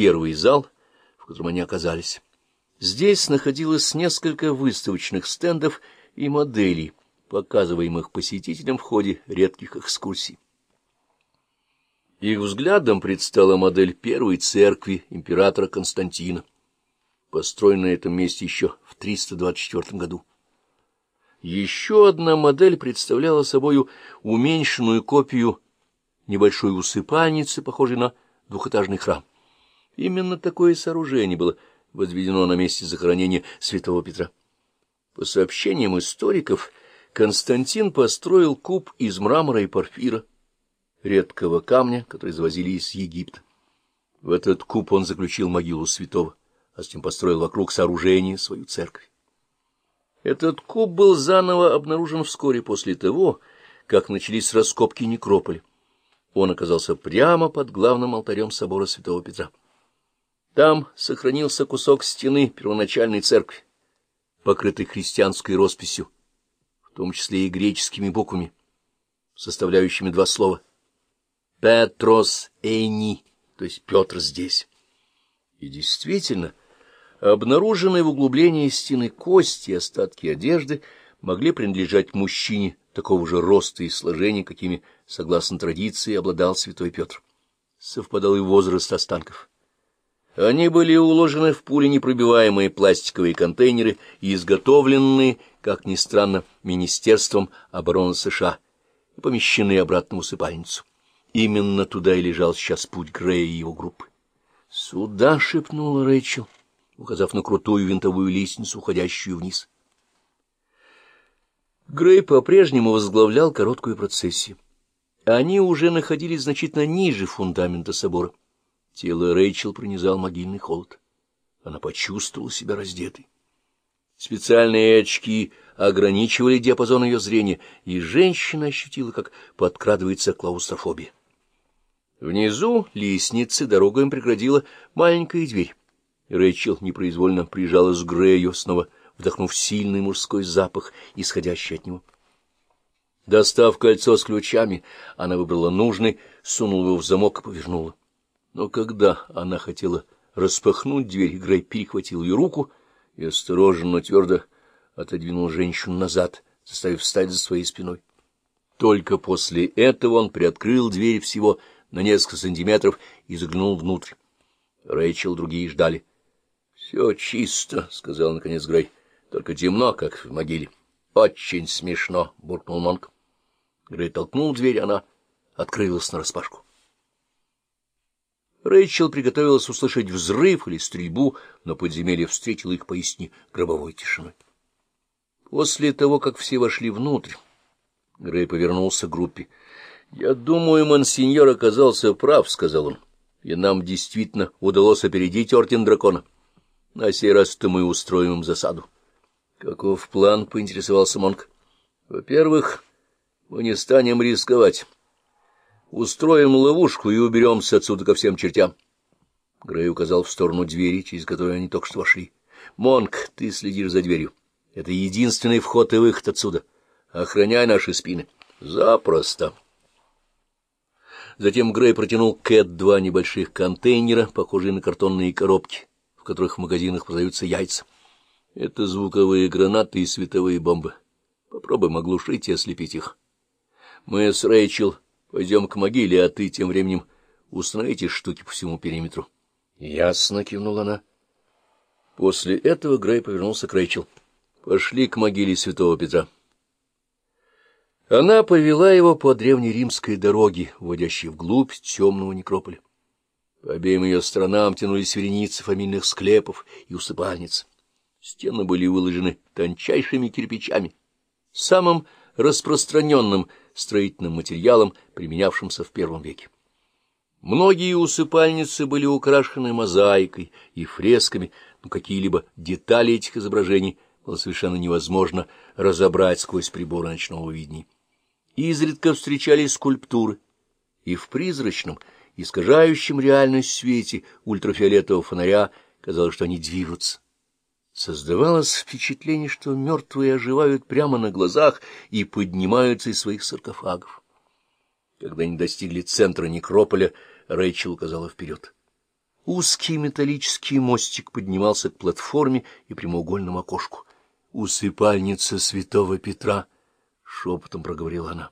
первый зал, в котором они оказались. Здесь находилось несколько выставочных стендов и моделей, показываемых посетителям в ходе редких экскурсий. Их взглядом предстала модель первой церкви императора Константина, построенная на этом месте еще в 324 году. Еще одна модель представляла собою уменьшенную копию небольшой усыпальницы, похожей на двухэтажный храм. Именно такое сооружение было возведено на месте захоронения святого Петра. По сообщениям историков, Константин построил куб из мрамора и порфира, редкого камня, который завозили из Египта. В этот куб он заключил могилу святого, а затем построил вокруг сооружения свою церковь. Этот куб был заново обнаружен вскоре после того, как начались раскопки некрополя. Он оказался прямо под главным алтарем собора святого Петра. Там сохранился кусок стены первоначальной церкви, покрытый христианской росписью, в том числе и греческими буквами, составляющими два слова «Петрос Эйни», то есть «Петр здесь». И действительно, обнаруженные в углублении стены кости и остатки одежды могли принадлежать мужчине такого же роста и сложения, какими, согласно традиции, обладал святой Петр. Совпадал и возраст останков. Они были уложены в пуленепробиваемые пластиковые контейнеры и изготовленные, как ни странно, Министерством обороны США и помещены обратно в усыпальницу. Именно туда и лежал сейчас путь Грея и его группы. «Сюда!» — шепнула Рэйчел, указав на крутую винтовую лестницу, уходящую вниз. Грей по-прежнему возглавлял короткую процессию. Они уже находились значительно ниже фундамента собора. Тело Рэйчел пронизал могильный холод. Она почувствовала себя раздетой. Специальные очки ограничивали диапазон ее зрения, и женщина ощутила, как подкрадывается клаустрофобия. Внизу лестницы дорогу им преградила маленькая дверь. Рэйчел непроизвольно прижалась к Грею, снова вдохнув сильный мужской запах, исходящий от него. Достав кольцо с ключами, она выбрала нужный, сунула его в замок и повернула. Но когда она хотела распахнуть дверь, Грей перехватил ее руку и осторожно, но твердо отодвинул женщину назад, заставив встать за своей спиной. Только после этого он приоткрыл дверь всего на несколько сантиметров и заглянул внутрь. Рэйчел другие ждали. — Все чисто, — сказал наконец Грей, — только темно, как в могиле. — Очень смешно, — буркнул Монк. Грей толкнул дверь, она открылась нараспашку. Рэйчел приготовилась услышать взрыв или стрельбу, но подземелье встретило их поистине гробовой тишиной. После того, как все вошли внутрь, Грей повернулся к группе. — Я думаю, монсеньор оказался прав, — сказал он, — и нам действительно удалось опередить орден дракона. На сей раз-то мы устроим им засаду. — Каков план? — поинтересовался Монк. — Во-первых, мы не станем рисковать. Устроим ловушку и уберемся отсюда ко всем чертям. Грей указал в сторону двери, через которую они только что вошли. — Монк, ты следишь за дверью. Это единственный вход и выход отсюда. Охраняй наши спины. — Запросто. Затем Грей протянул Кэт два небольших контейнера, похожие на картонные коробки, в которых в магазинах продаются яйца. Это звуковые гранаты и световые бомбы. Попробуем оглушить и ослепить их. Мы с Рэйчел Пойдем к могиле, а ты тем временем установи эти штуки по всему периметру. — Ясно, — кивнула она. После этого Грей повернулся к Рэйчел. — Пошли к могиле святого Петра. Она повела его по древнеримской дороге, уводящей вглубь темного некрополя. По обеим ее сторонам тянулись вереницы фамильных склепов и усыпальниц. Стены были выложены тончайшими кирпичами, самым распространенным строительным материалом, применявшимся в первом веке. Многие усыпальницы были украшены мозаикой и фресками, но какие-либо детали этих изображений было совершенно невозможно разобрать сквозь приборы ночного видения. Изредка встречались скульптуры, и в призрачном, искажающем реальность свете ультрафиолетового фонаря казалось, что они движутся. Создавалось впечатление, что мертвые оживают прямо на глазах и поднимаются из своих саркофагов. Когда они достигли центра некрополя, Рэйчел указала вперед. Узкий металлический мостик поднимался к платформе и прямоугольному окошку. — Усыпальница святого Петра, — шепотом проговорила она.